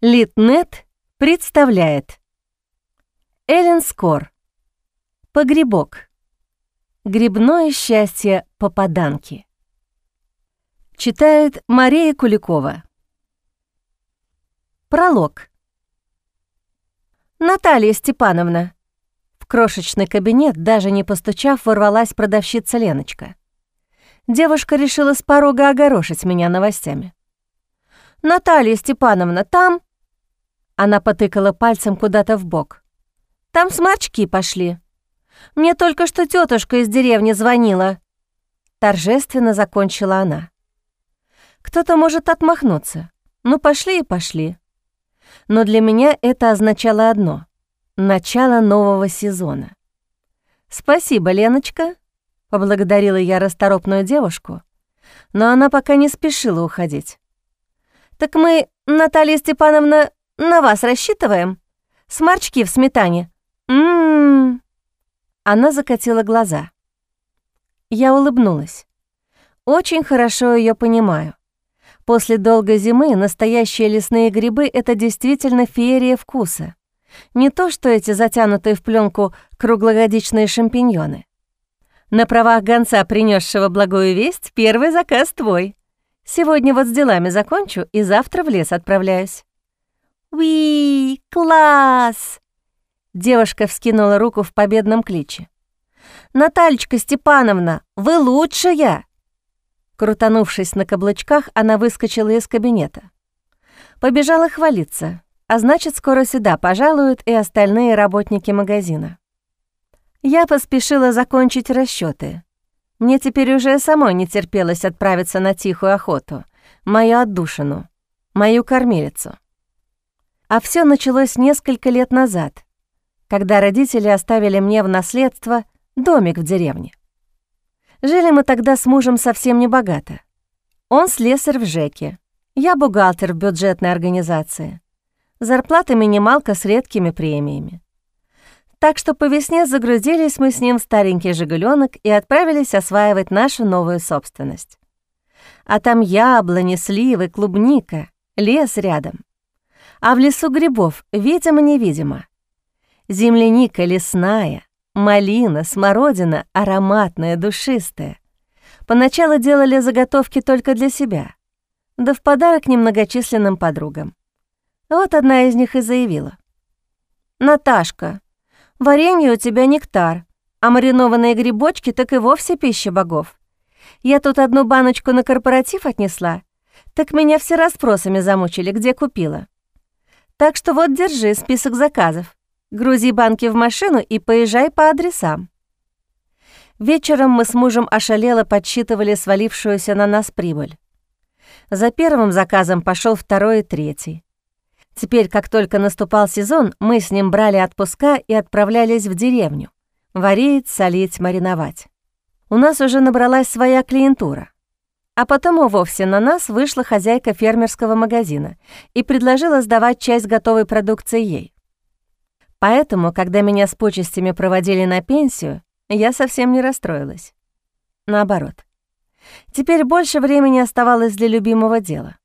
Литнет представляет. Эллен Скор. Погребок. Грибное счастье попаданки. Читает Мария Куликова. Пролог. Наталья Степановна. В крошечный кабинет, даже не постучав, ворвалась продавщица Леночка. Девушка решила с порога огорошить меня новостями. «Наталья Степановна, там...» Она потыкала пальцем куда-то в бок. «Там сморчки пошли. Мне только что тетушка из деревни звонила». Торжественно закончила она. Кто-то может отмахнуться. Ну, пошли и пошли. Но для меня это означало одно — начало нового сезона. «Спасибо, Леночка», — поблагодарила я расторопную девушку, но она пока не спешила уходить. «Так мы, Наталья Степановна, на вас рассчитываем? Сморчки в сметане. Ммм. Она закатила глаза. Я улыбнулась. Очень хорошо ее понимаю. После долгой зимы настоящие лесные грибы — это действительно феерия вкуса. Не то, что эти затянутые в пленку круглогодичные шампиньоны. На правах гонца, принесшего благую весть, первый заказ твой. Сегодня вот с делами закончу и завтра в лес отправляюсь. «Уи, класс!» Девушка вскинула руку в победном кличе. «Натальечка Степановна, вы лучшая!» Крутанувшись на каблучках, она выскочила из кабинета. Побежала хвалиться, а значит, скоро сюда пожалуют и остальные работники магазина. Я поспешила закончить расчеты. Мне теперь уже самой не терпелось отправиться на тихую охоту, мою отдушину, мою кормилицу. А все началось несколько лет назад, когда родители оставили мне в наследство домик в деревне. Жили мы тогда с мужем совсем не богато. Он слесарь в ЖЭКе, я бухгалтер в бюджетной организации. Зарплата минималка с редкими премиями. Так что по весне загрузились мы с ним в старенький «Жигуленок» и отправились осваивать нашу новую собственность. А там яблони, сливы, клубника, лес рядом а в лесу грибов, видимо-невидимо. Земляника лесная, малина, смородина ароматная, душистая. Поначалу делали заготовки только для себя, да в подарок немногочисленным подругам. Вот одна из них и заявила. «Наташка, варенье у тебя нектар, а маринованные грибочки так и вовсе пища богов. Я тут одну баночку на корпоратив отнесла, так меня все расспросами замучили, где купила. Так что вот держи список заказов. Грузи банки в машину и поезжай по адресам. Вечером мы с мужем ошалело подсчитывали свалившуюся на нас прибыль. За первым заказом пошел второй и третий. Теперь, как только наступал сезон, мы с ним брали отпуска и отправлялись в деревню. Варить, солить, мариновать. У нас уже набралась своя клиентура. А потом и вовсе на нас вышла хозяйка фермерского магазина и предложила сдавать часть готовой продукции ей. Поэтому, когда меня с почестями проводили на пенсию, я совсем не расстроилась. Наоборот. Теперь больше времени оставалось для любимого дела.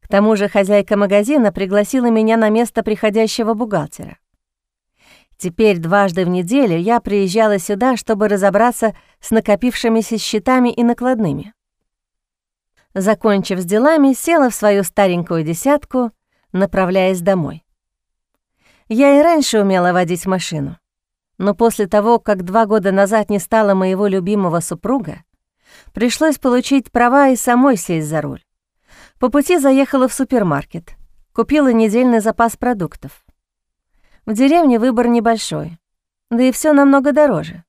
К тому же хозяйка магазина пригласила меня на место приходящего бухгалтера. Теперь дважды в неделю я приезжала сюда, чтобы разобраться с накопившимися счетами и накладными. Закончив с делами, села в свою старенькую десятку, направляясь домой. Я и раньше умела водить машину, но после того, как два года назад не стало моего любимого супруга, пришлось получить права и самой сесть за руль. По пути заехала в супермаркет, купила недельный запас продуктов. В деревне выбор небольшой, да и все намного дороже.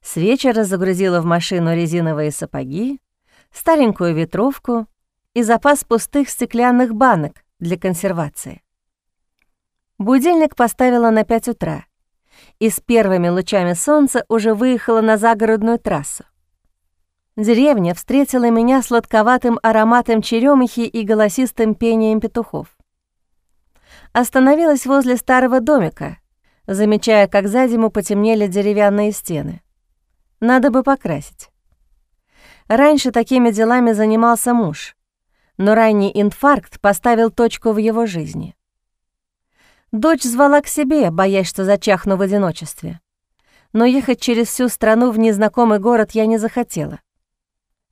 С вечера загрузила в машину резиновые сапоги, старенькую ветровку и запас пустых стеклянных банок для консервации. Будильник поставила на 5 утра и с первыми лучами солнца уже выехала на загородную трассу. Деревня встретила меня сладковатым ароматом черемухи и голосистым пением петухов. Остановилась возле старого домика, замечая, как за зиму потемнели деревянные стены. Надо бы покрасить. Раньше такими делами занимался муж, но ранний инфаркт поставил точку в его жизни. Дочь звала к себе, боясь, что зачахну в одиночестве. Но ехать через всю страну в незнакомый город я не захотела.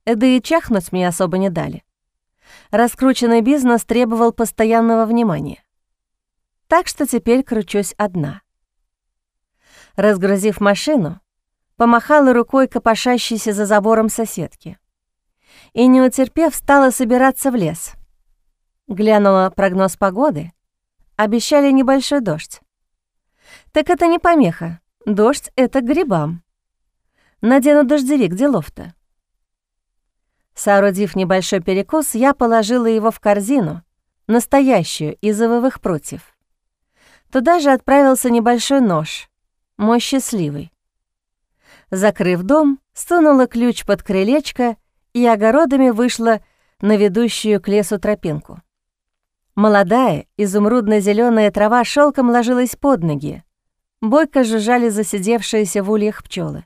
Да и чахнуть мне особо не дали. Раскрученный бизнес требовал постоянного внимания. Так что теперь кручусь одна. Разгрузив машину, помахала рукой копошащейся за забором соседки. И, не утерпев, стала собираться в лес. Глянула прогноз погоды. Обещали небольшой дождь. Так это не помеха. Дождь — это к грибам. Надену дождевик, делов-то. Соорудив небольшой перекос, я положила его в корзину, настоящую, из ивовых прутьев. Туда же отправился небольшой нож, мой счастливый. Закрыв дом, сунула ключ под крылечко и огородами вышла на ведущую к лесу тропинку. Молодая, изумрудно-зеленая трава шелком ложилась под ноги. Бойко жужжали засидевшиеся в ульях пчелы.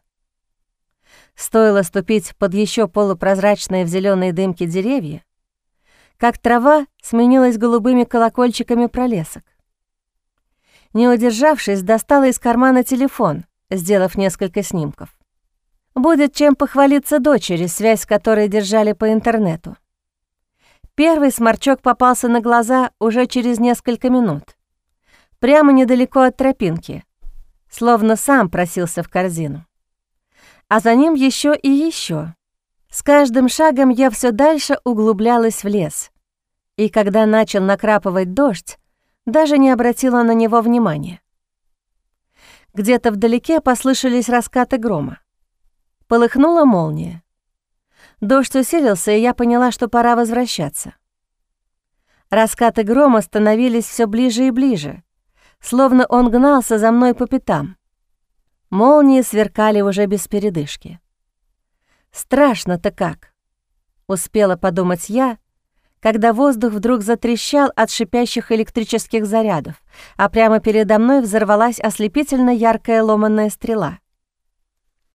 Стоило ступить под еще полупрозрачные в зеленой дымке деревья, как трава сменилась голубыми колокольчиками пролесок. Не удержавшись, достала из кармана телефон, сделав несколько снимков. Будет чем похвалиться дочери, связь с которой держали по интернету. Первый сморчок попался на глаза уже через несколько минут. Прямо недалеко от тропинки, словно сам просился в корзину. А за ним еще и еще. С каждым шагом я все дальше углублялась в лес. И когда начал накрапывать дождь, даже не обратила на него внимания. Где-то вдалеке послышались раскаты грома. Полыхнула молния. Дождь усилился, и я поняла, что пора возвращаться. Раскаты грома становились все ближе и ближе, словно он гнался за мной по пятам. Молнии сверкали уже без передышки. «Страшно-то как!» — успела подумать я, когда воздух вдруг затрещал от шипящих электрических зарядов, а прямо передо мной взорвалась ослепительно яркая ломанная стрела —